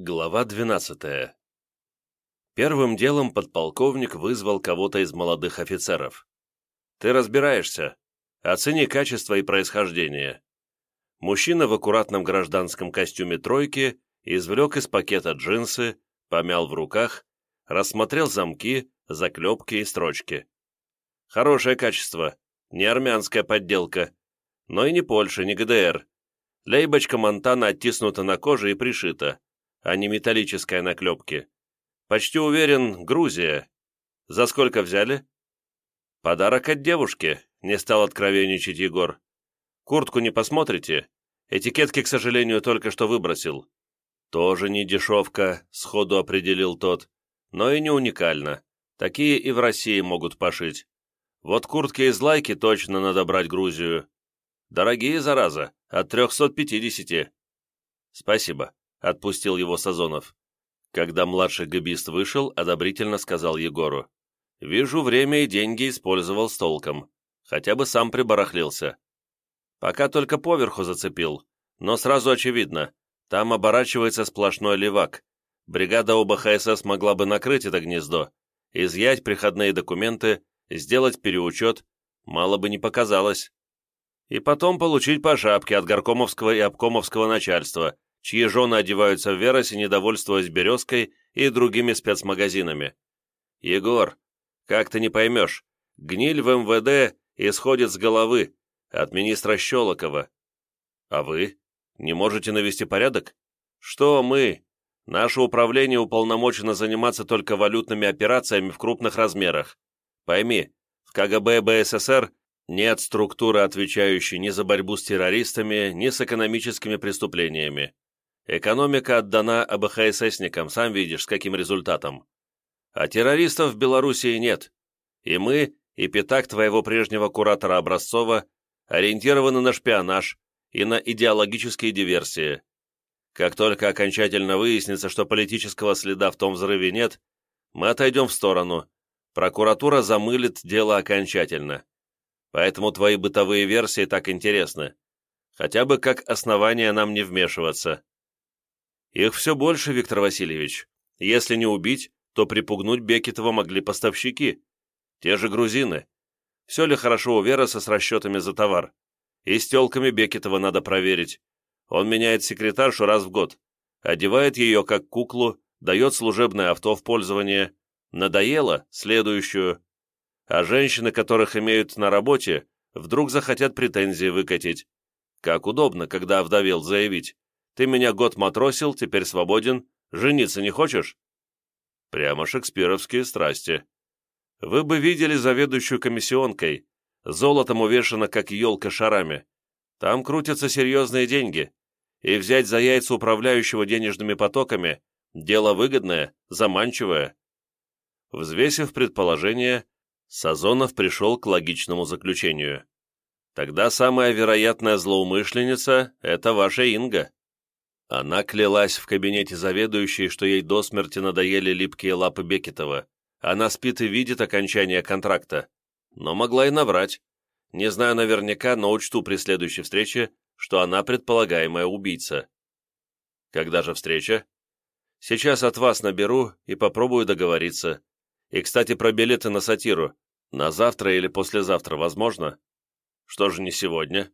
Глава 12 Первым делом подполковник вызвал кого-то из молодых офицеров. «Ты разбираешься. Оцени качество и происхождение». Мужчина в аккуратном гражданском костюме тройки извлек из пакета джинсы, помял в руках, рассмотрел замки, заклепки и строчки. Хорошее качество, не армянская подделка, но и не Польша, не ГДР. Лейбочка Монтана оттиснута на коже и пришита а не металлической наклепки. Почти уверен, Грузия. За сколько взяли? Подарок от девушки, не стал откровенничать Егор. Куртку не посмотрите? Этикетки, к сожалению, только что выбросил. Тоже не дешевка, сходу определил тот, но и не уникально. Такие и в России могут пошить. Вот куртки из лайки точно надо брать Грузию. Дорогие, зараза, от 350. Спасибо. — отпустил его Сазонов. Когда младший габист вышел, одобрительно сказал Егору. «Вижу, время и деньги использовал с толком. Хотя бы сам прибарахлился. Пока только поверху зацепил, но сразу очевидно, там оборачивается сплошной левак. Бригада ОБХСС могла бы накрыть это гнездо, изъять приходные документы, сделать переучет, мало бы не показалось. И потом получить по шапке от горкомовского и обкомовского начальства, чьи жены одеваются в Веросе, недовольствуясь «Березкой» и другими спецмагазинами. Егор, как ты не поймешь, гниль в МВД исходит с головы, от министра Щелокова. А вы? Не можете навести порядок? Что мы? Наше управление уполномочено заниматься только валютными операциями в крупных размерах. Пойми, в КГБ БССР нет структуры, отвечающей ни за борьбу с террористами, ни с экономическими преступлениями. Экономика отдана АБХССникам, сам видишь, с каким результатом. А террористов в Белоруссии нет. И мы, и пятак твоего прежнего куратора Образцова ориентированы на шпионаж и на идеологические диверсии. Как только окончательно выяснится, что политического следа в том взрыве нет, мы отойдем в сторону. Прокуратура замылит дело окончательно. Поэтому твои бытовые версии так интересны. Хотя бы как основание нам не вмешиваться. Их все больше, Виктор Васильевич. Если не убить, то припугнуть Бекетова могли поставщики. Те же грузины. Все ли хорошо у Вероса с расчетами за товар? И с телками Бекетова надо проверить. Он меняет секретаршу раз в год. Одевает ее как куклу, дает служебное авто в пользование. Надоело? Следующую. А женщины, которых имеют на работе, вдруг захотят претензии выкатить. Как удобно, когда овдовел заявить. Ты меня год матросил, теперь свободен. Жениться не хочешь?» Прямо шекспировские страсти. Вы бы видели заведующую комиссионкой. Золотом увешана, как елка шарами. Там крутятся серьезные деньги. И взять за яйца управляющего денежными потоками – дело выгодное, заманчивое. Взвесив предположение, Сазонов пришел к логичному заключению. Тогда самая вероятная злоумышленница – это ваша Инга. Она клялась в кабинете заведующей, что ей до смерти надоели липкие лапы Бекетова. Она спит и видит окончание контракта. Но могла и наврать. Не знаю наверняка, но учту при следующей встрече, что она предполагаемая убийца. Когда же встреча? Сейчас от вас наберу и попробую договориться. И, кстати, про билеты на сатиру. На завтра или послезавтра возможно? Что же не сегодня?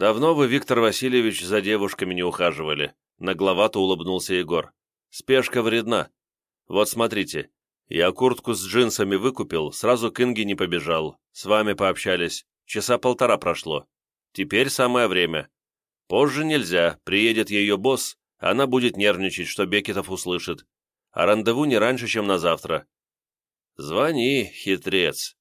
«Давно вы, Виктор Васильевич, за девушками не ухаживали», — нагловато улыбнулся Егор. «Спешка вредна. Вот смотрите, я куртку с джинсами выкупил, сразу к Инге не побежал. С вами пообщались. Часа полтора прошло. Теперь самое время. Позже нельзя, приедет ее босс, она будет нервничать, что Бекетов услышит. А рандеву не раньше, чем на завтра». «Звони, хитрец».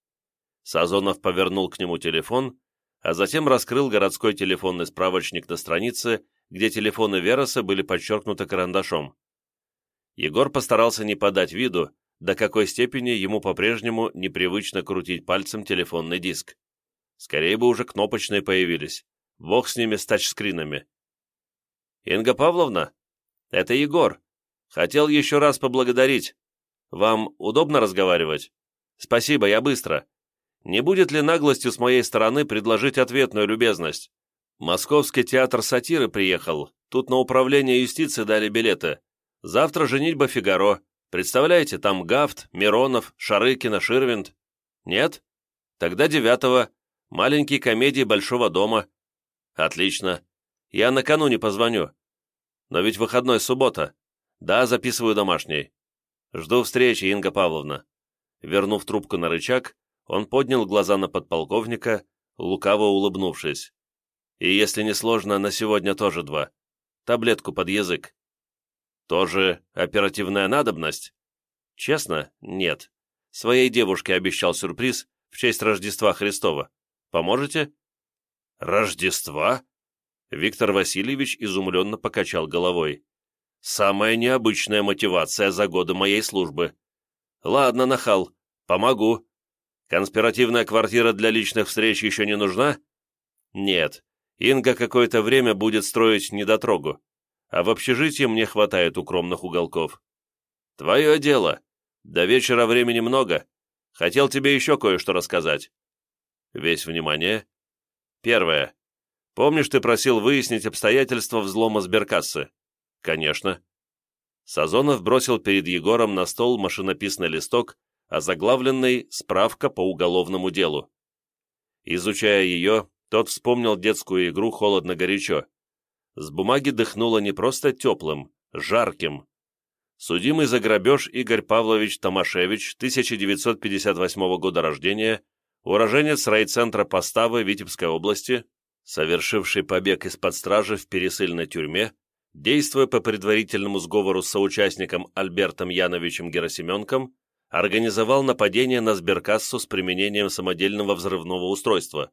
Сазонов повернул к нему телефон а затем раскрыл городской телефонный справочник на странице, где телефоны Вероса были подчеркнуты карандашом. Егор постарался не подать виду, до какой степени ему по-прежнему непривычно крутить пальцем телефонный диск. Скорее бы уже кнопочные появились. Бог с ними с тачскринами. «Инга Павловна, это Егор. Хотел еще раз поблагодарить. Вам удобно разговаривать? Спасибо, я быстро. Не будет ли наглостью с моей стороны предложить ответную любезность? Московский театр сатиры приехал, тут на управление юстиции дали билеты. Завтра женитьба Фигаро. Представляете, там Гафт, Миронов, Шарыкина, Ширвинд. Нет? Тогда девятого. Маленькие комедии Большого дома. Отлично. Я накануне позвоню. Но ведь выходной суббота. Да, записываю домашний. Жду встречи, Инга Павловна. Вернув трубку на рычаг, он поднял глаза на подполковника, лукаво улыбнувшись. И если не сложно, на сегодня тоже два. Таблетку под язык. Тоже оперативная надобность? Честно, нет. Своей девушке обещал сюрприз в честь Рождества Христова. Поможете? Рождества? Виктор Васильевич изумленно покачал головой. «Самая необычная мотивация за годы моей службы. Ладно, нахал, помогу. Конспиративная квартира для личных встреч еще не нужна? Нет, Инга какое-то время будет строить недотрогу, а в общежитии мне хватает укромных уголков. Твое дело. До вечера времени много. Хотел тебе еще кое-что рассказать. Весь внимание. Первое. Помнишь, ты просил выяснить обстоятельства взлома сберкассы? Конечно. Сазонов бросил перед Егором на стол машинописный листок, озаглавленный «Справка по уголовному делу». Изучая ее, тот вспомнил детскую игру «Холодно-горячо». С бумаги дыхнуло не просто теплым, жарким. Судимый за грабеж Игорь Павлович Томашевич, 1958 года рождения, уроженец райцентра Поставы Витебской области, совершивший побег из-под стражи в пересыльной тюрьме, действуя по предварительному сговору с соучастником Альбертом Яновичем Герасименком, организовал нападение на сберкассу с применением самодельного взрывного устройства.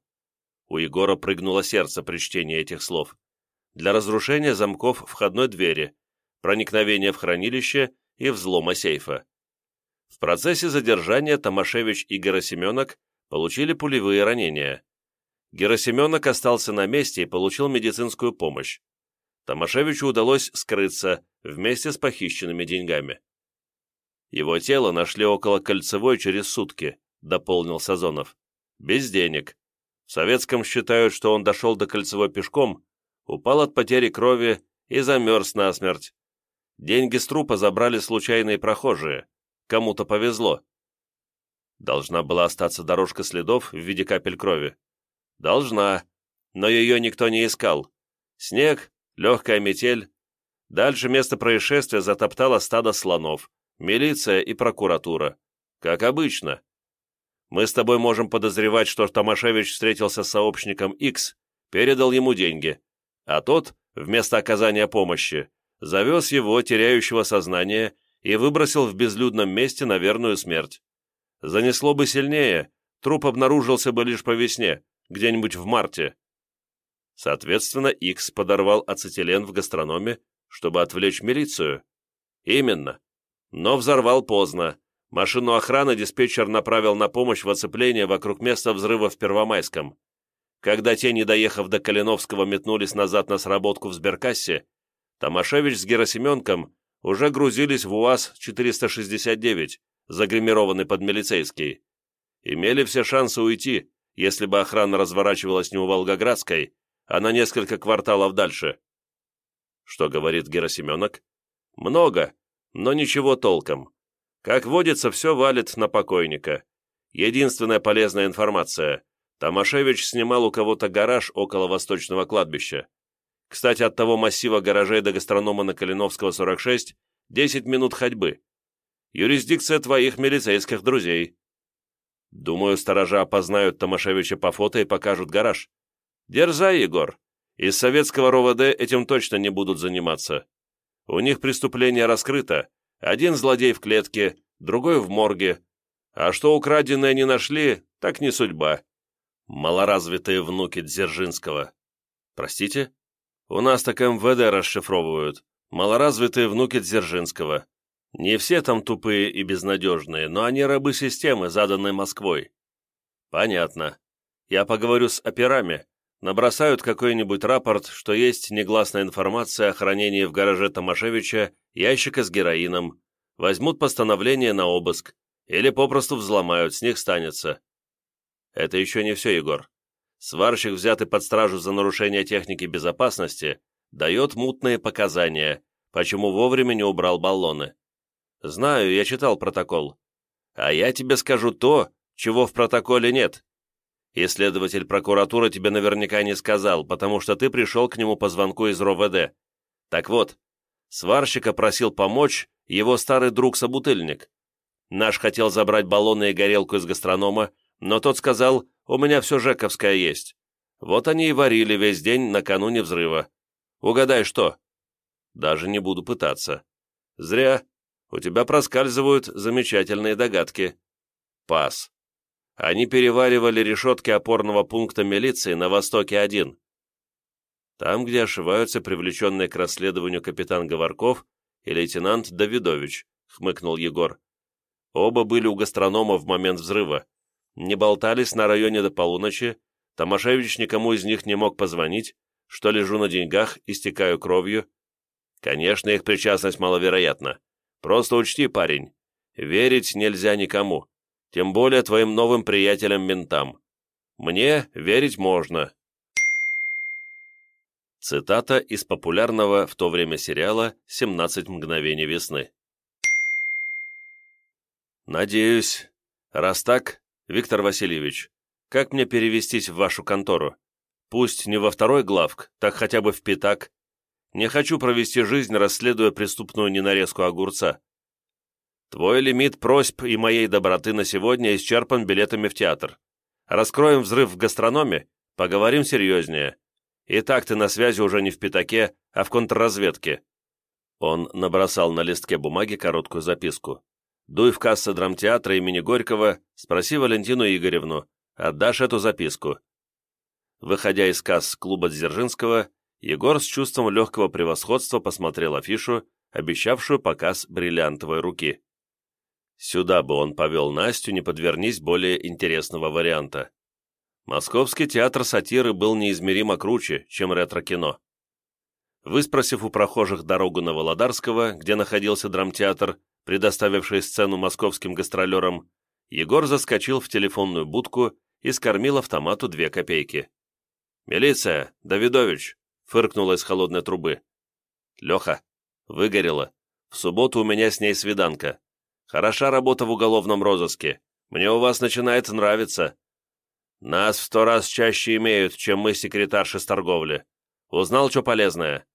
У Егора прыгнуло сердце при чтении этих слов. Для разрушения замков входной двери, проникновения в хранилище и взлома сейфа. В процессе задержания Томашевич и Герасименок получили пулевые ранения. Герасименок остался на месте и получил медицинскую помощь. Томашевичу удалось скрыться вместе с похищенными деньгами. Его тело нашли около Кольцевой через сутки, дополнил Сазонов. Без денег. В Советском считают, что он дошел до Кольцевой пешком, упал от потери крови и замерз насмерть. Деньги с трупа забрали случайные прохожие. Кому-то повезло. Должна была остаться дорожка следов в виде капель крови. Должна, но ее никто не искал. Снег, легкая метель. Дальше место происшествия затоптало стадо слонов, милиция и прокуратура. Как обычно. Мы с тобой можем подозревать, что Томашевич встретился с сообщником X, передал ему деньги, а тот, вместо оказания помощи, завез его, теряющего сознание, и выбросил в безлюдном месте на верную смерть. Занесло бы сильнее, труп обнаружился бы лишь по весне, где-нибудь в марте. Соответственно, Икс подорвал ацетилен в гастрономе, чтобы отвлечь милицию. Именно. Но взорвал поздно. Машину охраны диспетчер направил на помощь в оцепление вокруг места взрыва в Первомайском. Когда те, не доехав до Калиновского, метнулись назад на сработку в сберкассе, Томашевич с Герасименком уже грузились в УАЗ-469, загримированный под милицейский. Имели все шансы уйти, если бы охрана разворачивалась не у Волгоградской, а на несколько кварталов дальше. Что говорит Герасименок? Много, но ничего толком. Как водится, все валит на покойника. Единственная полезная информация. Томашевич снимал у кого-то гараж около Восточного кладбища. Кстати, от того массива гаражей до гастронома на Калиновского, 46, 10 минут ходьбы. Юрисдикция твоих милицейских друзей. Думаю, сторожа опознают Томашевича по фото и покажут гараж. Дерзай, Егор. Из советского РОВД этим точно не будут заниматься. У них преступление раскрыто. Один злодей в клетке, другой в морге. А что украденное не нашли, так не судьба. Малоразвитые внуки Дзержинского. Простите? У нас так МВД расшифровывают. Малоразвитые внуки Дзержинского. Не все там тупые и безнадежные, но они рабы системы, заданной Москвой. Понятно. Я поговорю с операми. Набросают какой-нибудь рапорт, что есть негласная информация о хранении в гараже Томашевича ящика с героином. Возьмут постановление на обыск. Или попросту взломают, с них станется. Это еще не все, Егор. Сварщик, взятый под стражу за нарушение техники безопасности, дает мутные показания, почему вовремя не убрал баллоны. Знаю, я читал протокол. А я тебе скажу то, чего в протоколе нет. Исследователь прокуратуры тебе наверняка не сказал, потому что ты пришел к нему по звонку из РОВД. Так вот, сварщика просил помочь его старый друг-собутыльник. Наш хотел забрать баллоны и горелку из гастронома, но тот сказал, у меня все жековское есть. Вот они и варили весь день накануне взрыва. Угадай, что? Даже не буду пытаться. Зря. У тебя проскальзывают замечательные догадки. Пас. Они переваривали решетки опорного пункта милиции на Востоке-1. Там, где ошиваются привлеченные к расследованию капитан Говорков и лейтенант Давидович, хмыкнул Егор. Оба были у гастронома в момент взрыва. Не болтались на районе до полуночи, Томашевич никому из них не мог позвонить, что лежу на деньгах, истекаю кровью. Конечно, их причастность маловероятна. Просто учти, парень, верить нельзя никому, тем более твоим новым приятелям-ментам. Мне верить можно. Цитата из популярного в то время сериала «17 мгновений весны». «Надеюсь. Раз так, Виктор Васильевич, как мне перевестись в вашу контору? Пусть не во второй главк, так хотя бы в пятак. Не хочу провести жизнь, расследуя преступную ненарезку огурца. Твой лимит просьб и моей доброты на сегодня исчерпан билетами в театр. Раскроем взрыв в гастрономе, поговорим серьезнее. И так ты на связи уже не в пятаке, а в контрразведке». Он набросал на листке бумаги короткую записку. «Дуй в кассу драмтеатра имени Горького, спроси Валентину Игоревну, отдашь эту записку». Выходя из касс клуба Дзержинского, Егор с чувством легкого превосходства посмотрел афишу, обещавшую показ бриллиантовой руки. Сюда бы он повел Настю, не подвернись более интересного варианта. Московский театр сатиры был неизмеримо круче, чем ретро-кино. Выспросив у прохожих дорогу на Володарского, где находился драмтеатр, предоставивший сцену московским гастролерам, Егор заскочил в телефонную будку и скормил автомату две копейки. «Милиция! Давидович!» — фыркнула из холодной трубы. «Леха, выгорела. В субботу у меня с ней свиданка. Хороша работа в уголовном розыске. Мне у вас начинает нравиться. Нас в сто раз чаще имеют, чем мы секретарши с торговли. Узнал, что полезное?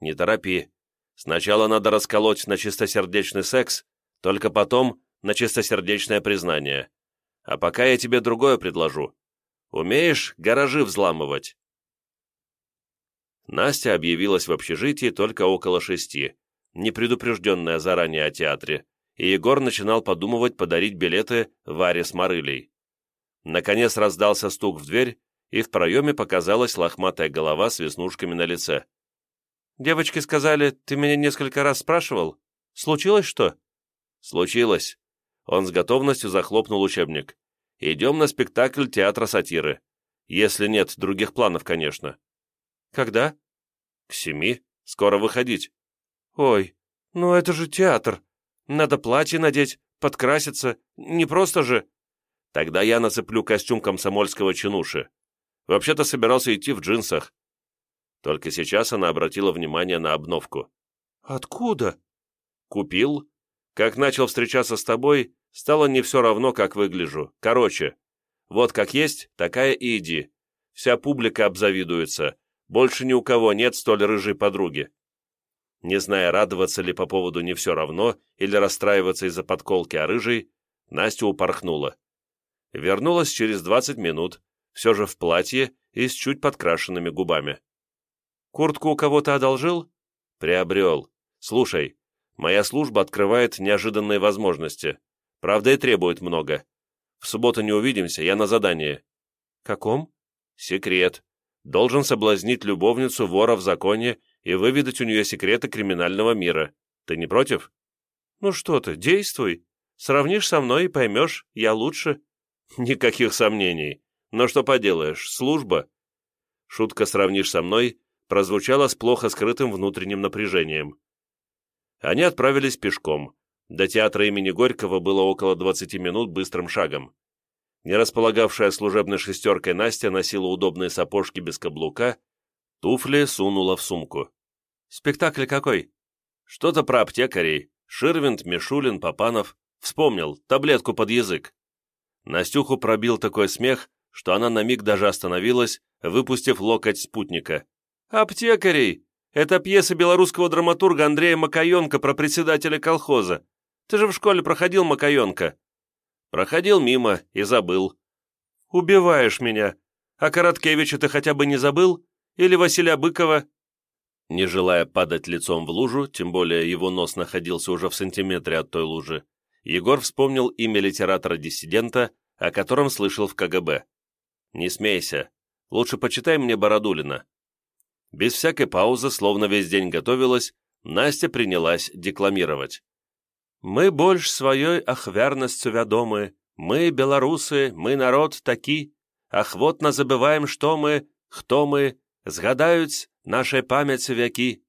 Не торопи. Сначала надо расколоть на чистосердечный секс, только потом на чистосердечное признание. А пока я тебе другое предложу. Умеешь гаражи взламывать?» Настя объявилась в общежитии только около шести, непредупрежденная заранее о театре, и Егор начинал подумывать подарить билеты Варе с Марылей. Наконец раздался стук в дверь, и в проеме показалась лохматая голова с веснушками на лице. «Девочки сказали, ты меня несколько раз спрашивал. Случилось что?» «Случилось». Он с готовностью захлопнул учебник. «Идем на спектакль театра сатиры. Если нет других планов, конечно». «Когда?» «К семи. Скоро выходить». «Ой, ну это же театр. Надо платье надеть, подкраситься. Не просто же...» Тогда я нацеплю костюм комсомольского чинуши. Вообще-то собирался идти в джинсах. Только сейчас она обратила внимание на обновку. «Откуда?» «Купил. Как начал встречаться с тобой, стало не все равно, как выгляжу. Короче, вот как есть, такая и иди. Вся публика обзавидуется. Больше ни у кого нет столь рыжей подруги». Не зная, радоваться ли по поводу не все равно или расстраиваться из-за подколки о рыжей, Настя упорхнула. Вернулась через двадцать минут, все же в платье и с чуть подкрашенными губами. «Куртку у кого-то одолжил?» «Приобрел. Слушай, моя служба открывает неожиданные возможности. Правда, и требует много. В субботу не увидимся, я на задании». «Каком?» «Секрет. Должен соблазнить любовницу вора в законе и выведать у нее секреты криминального мира. Ты не против?» «Ну что ты, действуй. Сравнишь со мной и поймешь, я лучше». Никаких сомнений. Но что поделаешь, служба. Шутка «сравнишь со мной» прозвучала с плохо скрытым внутренним напряжением. Они отправились пешком. До театра имени Горького было около 20 минут быстрым шагом. Не располагавшая служебной шестеркой Настя носила удобные сапожки без каблука, туфли сунула в сумку. «Спектакль какой?» Что-то про аптекарей. Ширвинд, Мишулин, Попанов. Вспомнил, таблетку под язык. Настюху пробил такой смех, что она на миг даже остановилась, выпустив локоть спутника. «Аптекарей! Это пьеса белорусского драматурга Андрея Макаенко про председателя колхоза. Ты же в школе проходил Макаенко?» «Проходил мимо и забыл». «Убиваешь меня. А Короткевича ты хотя бы не забыл? Или Василия Быкова?» Не желая падать лицом в лужу, тем более его нос находился уже в сантиметре от той лужи, Егор вспомнил имя литератора-диссидента, о котором слышал в КГБ. «Не смейся. Лучше почитай мне Бородулина». Без всякой паузы, словно весь день готовилась, Настя принялась декламировать. «Мы больше своей ахвярностью вядомы, мы, белорусы, мы народ таки, ахвотно забываем, что мы, кто мы, згадаюць нашей памяти вяки».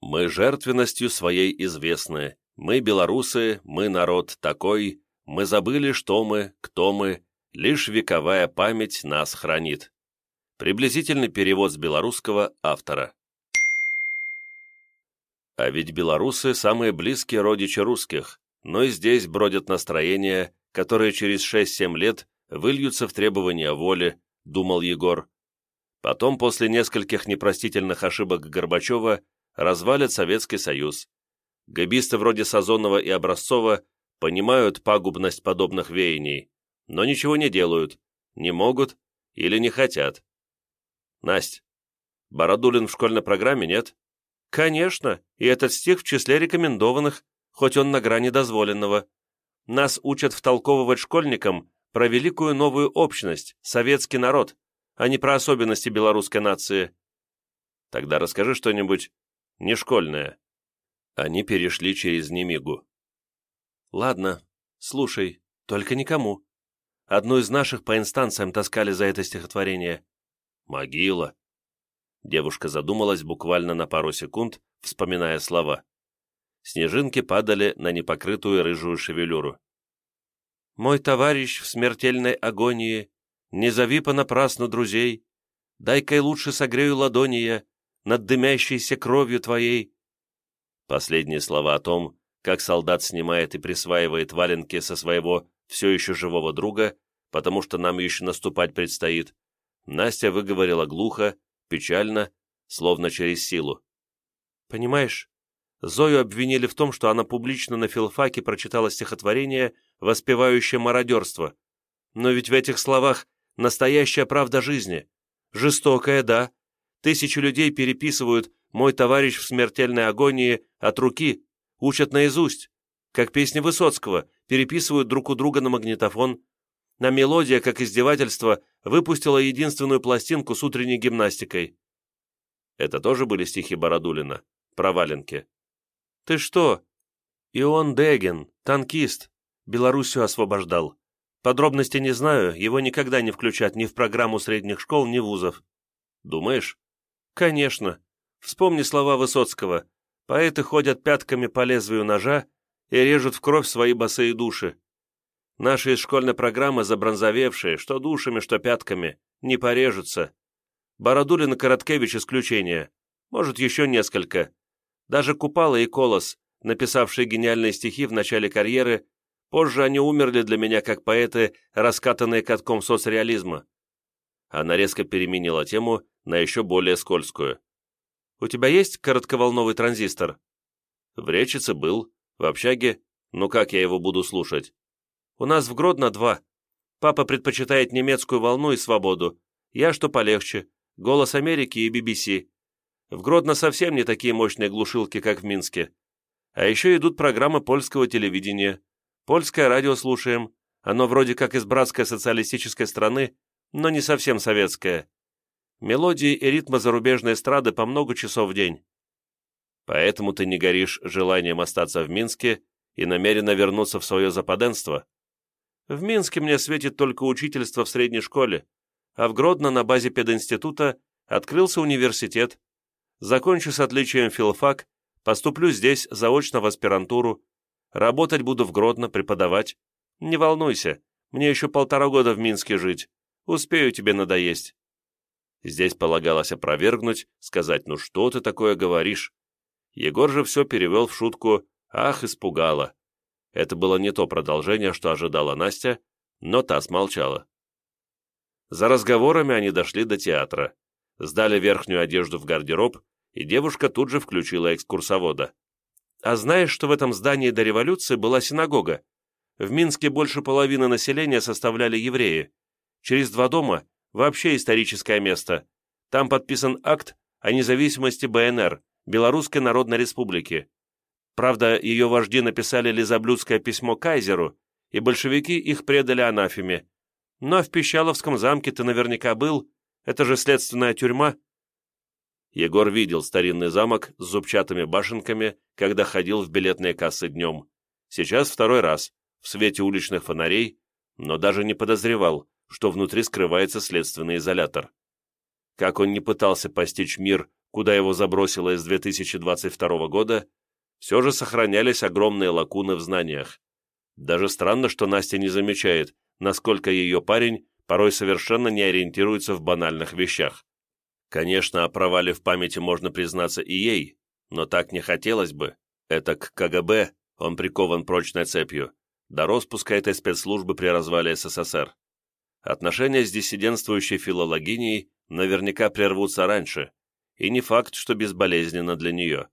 Мы жертвенностью своей известны, мы белорусы, мы народ такой, мы забыли, что мы, кто мы, лишь вековая память нас хранит. Приблизительный перевод с белорусского автора. А ведь белорусы – самые близкие родичи русских, но и здесь бродят настроения, которые через 6-7 лет выльются в требования воли, думал Егор. Потом, после нескольких непростительных ошибок Горбачева, развалят Советский Союз. Габисты вроде Сазонова и Образцова понимают пагубность подобных веяний, но ничего не делают, не могут или не хотят. Насть, Бородулин в школьной программе нет? Конечно, и этот стих в числе рекомендованных, хоть он на грани дозволенного. Нас учат втолковывать школьникам про великую новую общность, советский народ, а не про особенности белорусской нации. Тогда расскажи что-нибудь не школьное. Они перешли через Немигу. Ладно, слушай, только никому. Одну из наших по инстанциям таскали за это стихотворение. Могила. Девушка задумалась буквально на пару секунд, вспоминая слова. Снежинки падали на непокрытую рыжую шевелюру. «Мой товарищ в смертельной агонии, не зови понапрасну друзей, дай-ка лучше согрею ладони я над дымящейся кровью твоей». Последние слова о том, как солдат снимает и присваивает валенки со своего все еще живого друга, потому что нам еще наступать предстоит, Настя выговорила глухо, печально, словно через силу. «Понимаешь, Зою обвинили в том, что она публично на филфаке прочитала стихотворение, воспевающее мародерство. Но ведь в этих словах настоящая правда жизни. Жестокая, да. Тысячи людей переписывают «Мой товарищ в смертельной агонии» от руки, учат наизусть, как песни Высоцкого, переписывают друг у друга на магнитофон, на мелодия, как издевательство, выпустила единственную пластинку с утренней гимнастикой. Это тоже были стихи Бородулина, про валенки. «Ты что? Ион Деген, танкист, Белоруссию освобождал. Подробности не знаю, его никогда не включат ни в программу средних школ, ни вузов. Думаешь? Конечно. Вспомни слова Высоцкого. Поэты ходят пятками по лезвию ножа и режут в кровь свои босые души. Наши из школьной программы забронзовевшие, что душами, что пятками, не порежутся. Бородулин и Короткевич исключение. Может, еще несколько. Даже Купала и Колос, написавшие гениальные стихи в начале карьеры, позже они умерли для меня как поэты, раскатанные катком соцреализма. Она резко переменила тему на еще более скользкую. «У тебя есть коротковолновый транзистор?» «В Речице был, в общаге. Ну как я его буду слушать?» У нас в Гродно два. Папа предпочитает немецкую волну и свободу. Я что полегче. Голос Америки и BBC. В Гродно совсем не такие мощные глушилки, как в Минске. А еще идут программы польского телевидения. Польское радио слушаем. Оно вроде как из братской социалистической страны, но не совсем советское. Мелодии и ритмы зарубежной эстрады по много часов в день. Поэтому ты не горишь желанием остаться в Минске и намеренно вернуться в свое западенство? В Минске мне светит только учительство в средней школе, а в Гродно на базе пединститута открылся университет. Закончу с отличием филфак, поступлю здесь заочно в аспирантуру, работать буду в Гродно, преподавать. Не волнуйся, мне еще полтора года в Минске жить, успею тебе надоесть. Здесь полагалось опровергнуть, сказать, ну что ты такое говоришь? Егор же все перевел в шутку «Ах, испугала». Это было не то продолжение, что ожидала Настя, но та смолчала. За разговорами они дошли до театра, сдали верхнюю одежду в гардероб, и девушка тут же включила экскурсовода. «А знаешь, что в этом здании до революции была синагога? В Минске больше половины населения составляли евреи. Через два дома вообще историческое место. Там подписан акт о независимости БНР, Белорусской Народной Республики. Правда, ее вожди написали лизоблюдское письмо кайзеру, и большевики их предали анафеме. Но в Пищаловском замке ты наверняка был, это же следственная тюрьма. Егор видел старинный замок с зубчатыми башенками, когда ходил в билетные кассы днем. Сейчас второй раз, в свете уличных фонарей, но даже не подозревал, что внутри скрывается следственный изолятор. Как он не пытался постичь мир, куда его забросило из 2022 года, все же сохранялись огромные лакуны в знаниях. Даже странно, что Настя не замечает, насколько ее парень порой совершенно не ориентируется в банальных вещах. Конечно, о провале в памяти можно признаться и ей, но так не хотелось бы. Это к КГБ он прикован прочной цепью, до распуска этой спецслужбы при развале СССР. Отношения с диссидентствующей филологиней наверняка прервутся раньше, и не факт, что безболезненно для нее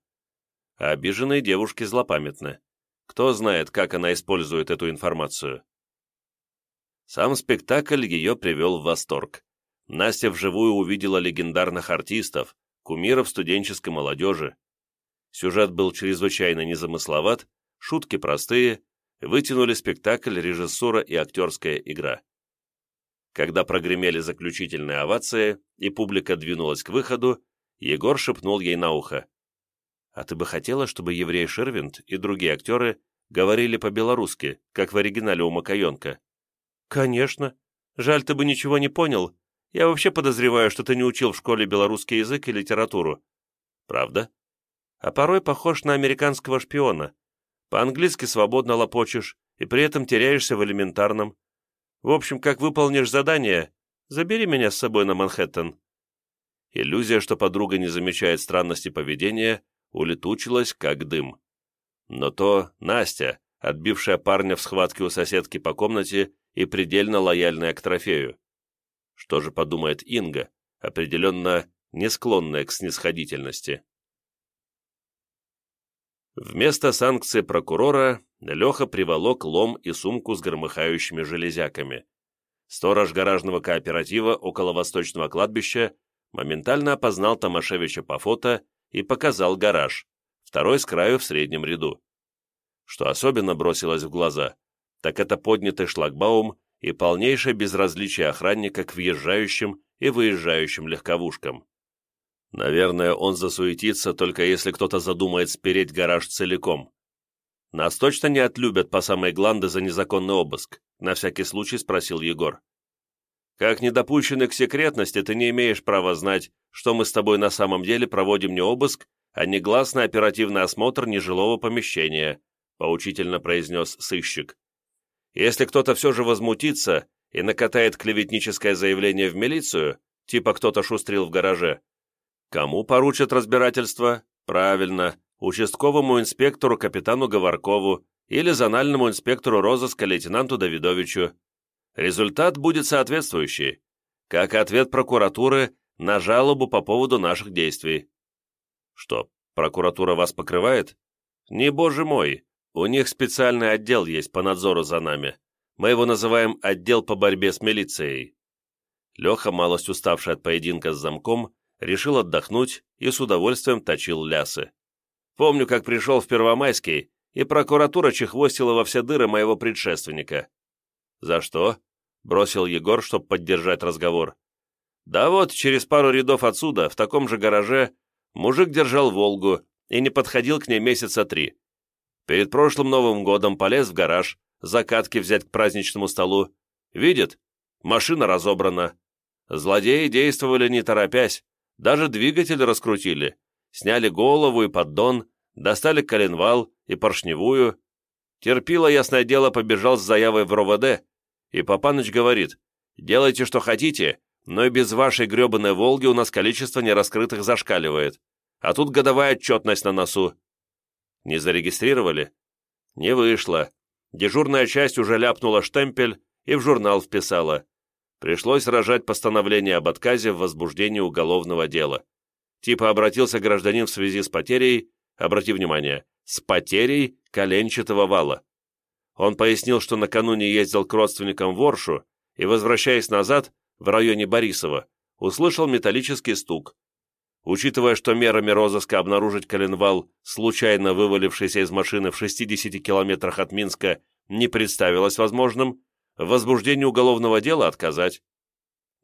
а обиженные девушки злопамятны. Кто знает, как она использует эту информацию. Сам спектакль ее привел в восторг. Настя вживую увидела легендарных артистов, кумиров студенческой молодежи. Сюжет был чрезвычайно незамысловат, шутки простые, вытянули спектакль режиссура и актерская игра. Когда прогремели заключительные овации и публика двинулась к выходу, Егор шепнул ей на ухо. А ты бы хотела, чтобы еврей Шервинд и другие актеры говорили по-белорусски, как в оригинале у Макаенко? Конечно. Жаль, ты бы ничего не понял. Я вообще подозреваю, что ты не учил в школе белорусский язык и литературу. Правда? А порой похож на американского шпиона. По-английски свободно лопочешь, и при этом теряешься в элементарном. В общем, как выполнишь задание, забери меня с собой на Манхэттен. Иллюзия, что подруга не замечает странности поведения, улетучилась, как дым. Но то Настя, отбившая парня в схватке у соседки по комнате и предельно лояльная к трофею. Что же подумает Инга, определенно не склонная к снисходительности? Вместо санкции прокурора Леха приволок лом и сумку с громыхающими железяками. Сторож гаражного кооператива около восточного кладбища моментально опознал Томашевича по фото и показал гараж, второй с краю в среднем ряду. Что особенно бросилось в глаза, так это поднятый шлагбаум и полнейшее безразличие охранника к въезжающим и выезжающим легковушкам. Наверное, он засуетится, только если кто-то задумает спереть гараж целиком. Нас точно не отлюбят по самой гланды за незаконный обыск, на всякий случай спросил Егор. Как недопущенный к секретности, ты не имеешь права знать, что мы с тобой на самом деле проводим не обыск, а негласный оперативный осмотр нежилого помещения», поучительно произнес сыщик. «Если кто-то все же возмутится и накатает клеветническое заявление в милицию, типа кто-то шустрил в гараже, кому поручат разбирательство? Правильно, участковому инспектору капитану Говоркову или зональному инспектору розыска лейтенанту Давидовичу. Результат будет соответствующий, как ответ прокуратуры на жалобу по поводу наших действий. Что, прокуратура вас покрывает? Не боже мой, у них специальный отдел есть по надзору за нами. Мы его называем «отдел по борьбе с милицией». Леха, малость уставший от поединка с замком, решил отдохнуть и с удовольствием точил лясы. Помню, как пришел в Первомайский, и прокуратура чехвостила во все дыры моего предшественника. «За что?» — бросил Егор, чтобы поддержать разговор. «Да вот, через пару рядов отсюда, в таком же гараже, мужик держал «Волгу» и не подходил к ней месяца три. Перед прошлым Новым годом полез в гараж, закатки взять к праздничному столу. Видит? Машина разобрана. Злодеи действовали не торопясь, даже двигатель раскрутили. Сняли голову и поддон, достали коленвал и поршневую, Терпила, ясное дело, побежал с заявой в РОВД, и Папаныч говорит, «Делайте, что хотите, но и без вашей гребаной «Волги» у нас количество нераскрытых зашкаливает. А тут годовая отчетность на носу. Не зарегистрировали? Не вышло. Дежурная часть уже ляпнула штемпель и в журнал вписала. Пришлось рожать постановление об отказе в возбуждении уголовного дела. Типа обратился гражданин в связи с потерей, обрати внимание, с потерей коленчатого вала. Он пояснил, что накануне ездил к родственникам в Оршу и, возвращаясь назад, в районе Борисова, услышал металлический стук. Учитывая, что мерами розыска обнаружить коленвал, случайно вывалившийся из машины в 60 километрах от Минска, не представилось возможным, в уголовного дела отказать.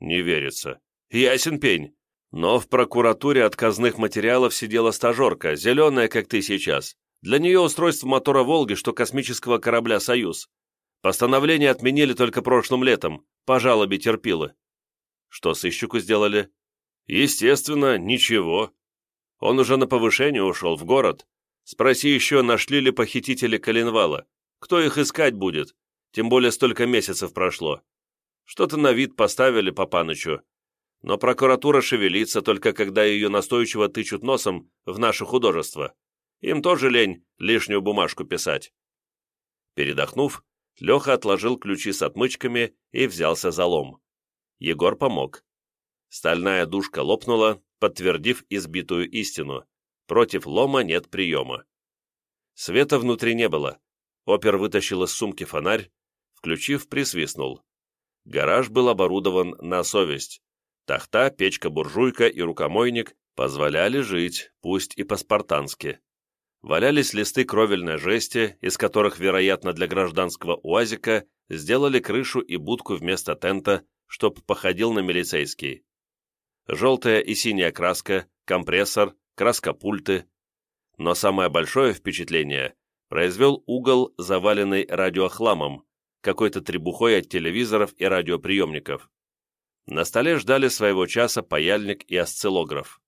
Не верится. Ясен пень. Но в прокуратуре отказных материалов сидела стажерка, зеленая, как ты сейчас. Для нее устройство мотора «Волги», что космического корабля «Союз». Постановление отменили только прошлым летом, по жалобе терпилы. Что сыщику сделали? Естественно, ничего. Он уже на повышение ушел в город. Спроси еще, нашли ли похитители коленвала. Кто их искать будет? Тем более столько месяцев прошло. Что-то на вид поставили по Панычу. Но прокуратура шевелится, только когда ее настойчиво тычут носом в наше художество. Им тоже лень лишнюю бумажку писать. Передохнув, Леха отложил ключи с отмычками и взялся за лом. Егор помог. Стальная дужка лопнула, подтвердив избитую истину. Против лома нет приема. Света внутри не было. Опер вытащил из сумки фонарь, включив, присвистнул. Гараж был оборудован на совесть. Тахта, печка-буржуйка и рукомойник позволяли жить, пусть и по-спартански валялись листы кровельной жести, из которых, вероятно, для гражданского УАЗика сделали крышу и будку вместо тента, чтоб походил на милицейский. Желтая и синяя краска, компрессор, краска пульты. Но самое большое впечатление произвел угол, заваленный радиохламом, какой-то требухой от телевизоров и радиоприемников. На столе ждали своего часа паяльник и осциллограф.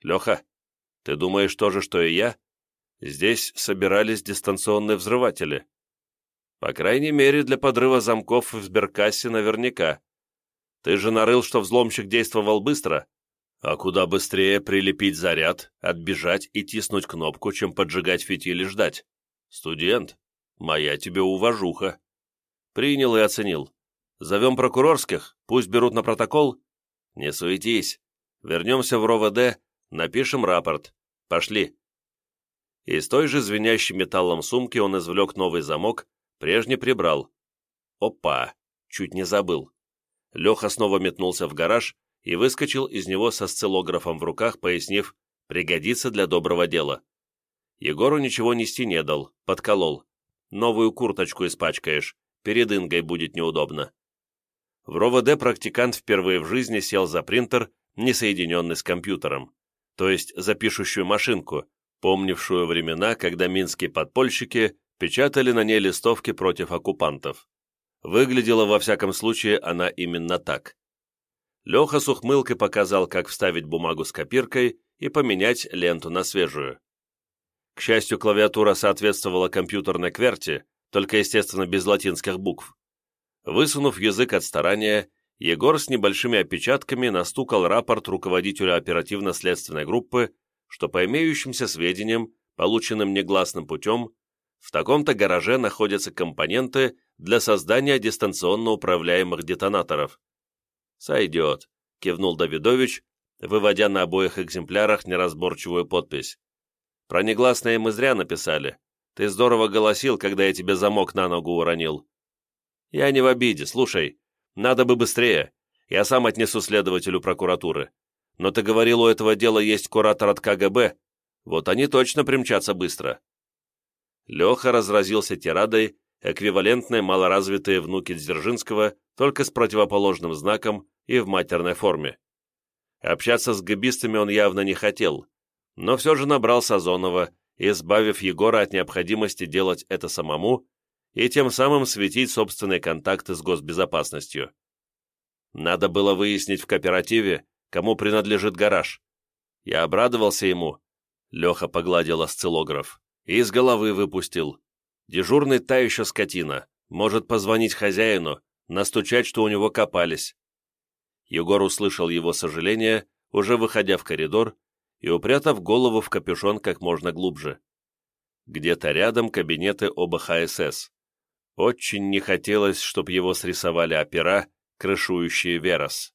«Леха, ты думаешь то же, что и я?» Здесь собирались дистанционные взрыватели. По крайней мере, для подрыва замков в сберкассе наверняка. Ты же нарыл, что взломщик действовал быстро, а куда быстрее прилепить заряд, отбежать и тиснуть кнопку, чем поджигать фитиль и ждать. Студент, моя тебе уважуха. Принял и оценил. Зовем прокурорских, пусть берут на протокол. Не суетись. Вернемся в РОВД, напишем рапорт. Пошли. Из той же звенящей металлом сумки он извлек новый замок, прежний прибрал. Опа! Чуть не забыл. Леха снова метнулся в гараж и выскочил из него со сциллографом в руках, пояснив, пригодится для доброго дела. Егору ничего нести не дал, подколол. Новую курточку испачкаешь, перед Ингой будет неудобно. В РОВД практикант впервые в жизни сел за принтер, не соединенный с компьютером, то есть за пишущую машинку, помнившую времена, когда минские подпольщики печатали на ней листовки против оккупантов. Выглядела во всяком случае она именно так. Леха с ухмылкой показал, как вставить бумагу с копиркой и поменять ленту на свежую. К счастью, клавиатура соответствовала компьютерной кверти, только, естественно, без латинских букв. Высунув язык от старания, Егор с небольшими опечатками настукал рапорт руководителю оперативно-следственной группы что по имеющимся сведениям, полученным негласным путем, в таком-то гараже находятся компоненты для создания дистанционно управляемых детонаторов. «Сойдет», — кивнул Давидович, выводя на обоих экземплярах неразборчивую подпись. «Про негласное мы зря написали. Ты здорово голосил, когда я тебе замок на ногу уронил». «Я не в обиде, слушай. Надо бы быстрее. Я сам отнесу следователю прокуратуры. Но ты говорил, у этого дела есть куратор от КГБ. Вот они точно примчатся быстро». Леха разразился тирадой, эквивалентной малоразвитые внуки Дзержинского, только с противоположным знаком и в матерной форме. Общаться с габистами он явно не хотел, но все же набрал Сазонова, избавив Егора от необходимости делать это самому и тем самым светить собственные контакты с госбезопасностью. Надо было выяснить в кооперативе, кому принадлежит гараж. Я обрадовался ему. Леха погладил осциллограф из головы выпустил. Дежурный та еще скотина, может позвонить хозяину, настучать, что у него копались. Егор услышал его сожаление, уже выходя в коридор, и упрятав голову в капюшон как можно глубже. Где-то рядом кабинеты оба ХСС. Очень не хотелось, чтобы его срисовали опера, крышующие Верос.